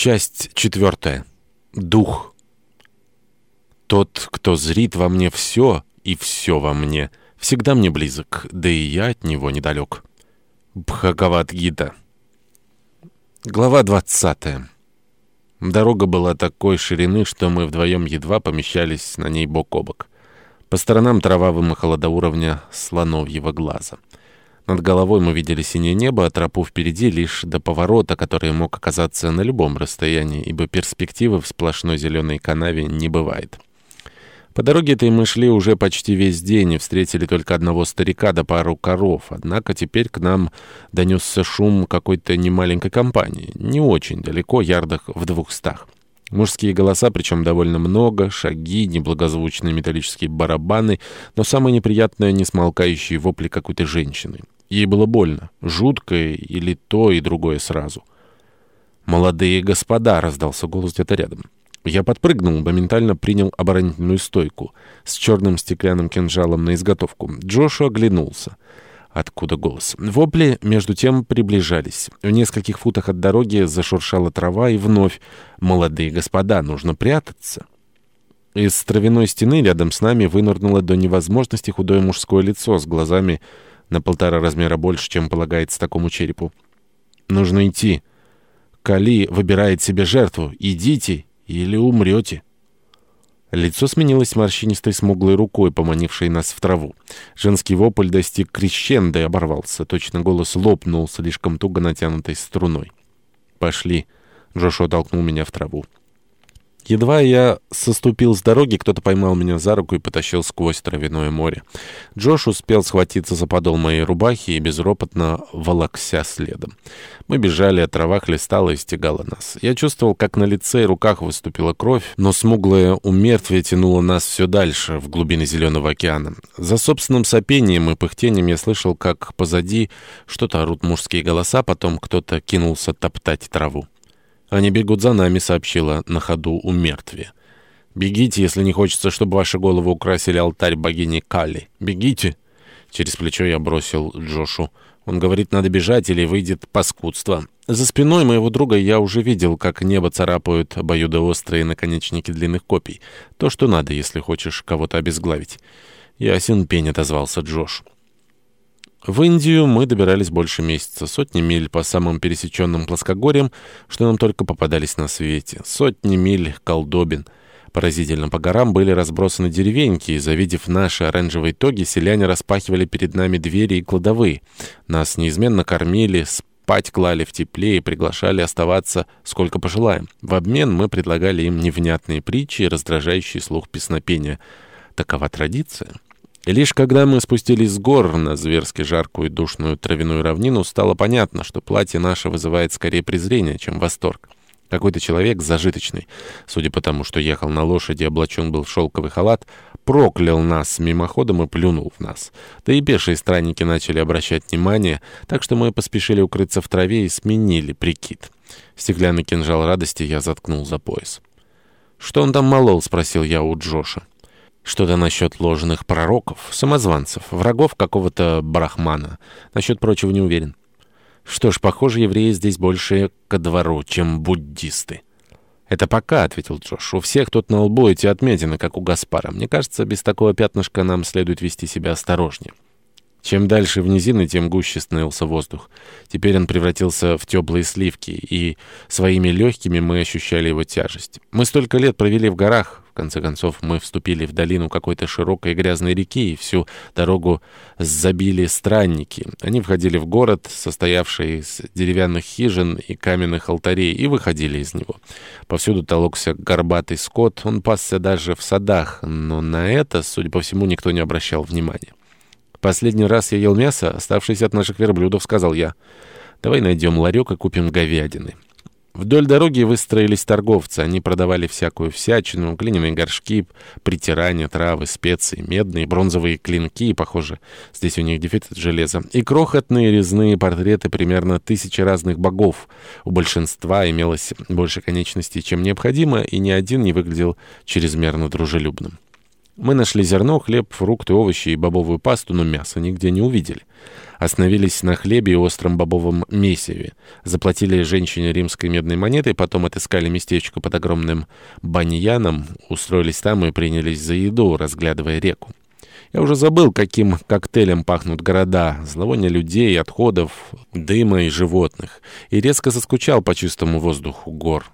Часть четвертая. Дух. Тот, кто зрит во мне все и все во мне, всегда мне близок, да и я от него недалек. Бхагават-гита. Глава двадцатая. Дорога была такой ширины, что мы вдвоем едва помещались на ней бок о бок. По сторонам трава вымахала до уровня слоновьего глаза. Над головой мы видели синее небо, а тропу впереди лишь до поворота, который мог оказаться на любом расстоянии, ибо перспективы в сплошной зеленой канаве не бывает. По дороге этой мы шли уже почти весь день и встретили только одного старика да пару коров. Однако теперь к нам донесся шум какой-то немаленькой компании. Не очень далеко, ярдах в двухстах. Мужские голоса, причем довольно много, шаги, неблагозвучные металлические барабаны, но самое неприятное — несмолкающие вопли какой-то женщины. Ей было больно, жутко или то и другое сразу. «Молодые господа!» — раздался голос где-то рядом. Я подпрыгнул, моментально принял оборонительную стойку с черным стеклянным кинжалом на изготовку. Джошу оглянулся. Откуда голос? Вопли, между тем, приближались. В нескольких футах от дороги зашуршала трава, и вновь «Молодые господа, нужно прятаться!» Из травяной стены рядом с нами вынырнуло до невозможности худое мужское лицо с глазами на полтора размера больше, чем полагается такому черепу. «Нужно идти. Кали выбирает себе жертву. Идите или умрете». Лицо сменилось морщинистой смуглой рукой, поманившей нас в траву. Женский вопль достиг крещенда и оборвался. Точно голос лопнул слишком туго натянутой струной. «Пошли». Джошуа толкнул меня в траву. Едва я соступил с дороги, кто-то поймал меня за руку и потащил сквозь травяное море. Джош успел схватиться за подол моей рубахи и безропотно волокся следом. Мы бежали, а трава хлестала и стегала нас. Я чувствовал, как на лице и руках выступила кровь, но смуглое умертвие тянуло нас все дальше, в глубины Зеленого океана. За собственным сопением и пыхтением я слышал, как позади что-то орут мужские голоса, потом кто-то кинулся топтать траву. «Они бегут за нами», — сообщила на ходу у мертвия. «Бегите, если не хочется, чтобы ваши головы украсили алтарь богини Кали. Бегите!» Через плечо я бросил Джошу. Он говорит, надо бежать или выйдет паскудство. За спиной моего друга я уже видел, как небо царапают обоюдоострые наконечники длинных копий. То, что надо, если хочешь кого-то обезглавить. «Ясен пень», — отозвался Джош. В Индию мы добирались больше месяца, сотни миль по самым пересеченным плоскогорьям, что нам только попадались на свете, сотни миль колдобин. Поразительно, по горам были разбросаны деревеньки, и, завидев наши оранжевые тоги, селяне распахивали перед нами двери и кладовые. Нас неизменно кормили, спать клали в тепле и приглашали оставаться сколько пожелаем. В обмен мы предлагали им невнятные притчи и раздражающий слух песнопения. Такова традиция. И лишь когда мы спустились с гор на зверски жаркую душную травяную равнину, стало понятно, что платье наше вызывает скорее презрение, чем восторг. Какой-то человек зажиточный, судя по тому, что ехал на лошади, облачен был в шелковый халат, проклял нас мимоходом и плюнул в нас. Да и пешие странники начали обращать внимание, так что мы поспешили укрыться в траве и сменили прикид. Стеклянный кинжал радости я заткнул за пояс. «Что он там молол?» — спросил я у Джоша. Что-то насчет ложных пророков, самозванцев, врагов какого-то брахмана. Насчет прочего не уверен. Что ж, похоже, евреи здесь больше ко двору, чем буддисты. «Это пока», — ответил Джош. «У всех тут на лбу эти отметины, как у Гаспара. Мне кажется, без такого пятнышка нам следует вести себя осторожнее». Чем дальше в низины, тем гуще становился воздух. Теперь он превратился в теплые сливки, и своими легкими мы ощущали его тяжесть. Мы столько лет провели в горах. Конце концов, мы вступили в долину какой-то широкой грязной реки, и всю дорогу забили странники. Они входили в город, состоявший из деревянных хижин и каменных алтарей, и выходили из него. Повсюду толокся горбатый скот, он пасся даже в садах, но на это, судя по всему, никто не обращал внимания. «Последний раз я ел мясо, оставшееся от наших верблюдов», — сказал я. «Давай найдем ларек и купим говядины». Вдоль дороги выстроились торговцы. Они продавали всякую всячину, глиняные горшки, притирания, травы, специи, медные, бронзовые клинки, похоже, здесь у них дефицит железа, и крохотные резные портреты примерно тысячи разных богов. У большинства имелось больше конечностей, чем необходимо, и ни один не выглядел чрезмерно дружелюбным. Мы нашли зерно, хлеб, фрукты, овощи и бобовую пасту, но мяса нигде не увидели. Остановились на хлебе и остром бобовом месиве. Заплатили женщине римской медной монетой, потом отыскали местечко под огромным баньяном, устроились там и принялись за еду, разглядывая реку. Я уже забыл, каким коктейлем пахнут города, зловоние людей, отходов, дыма и животных, и резко соскучал по чистому воздуху гор.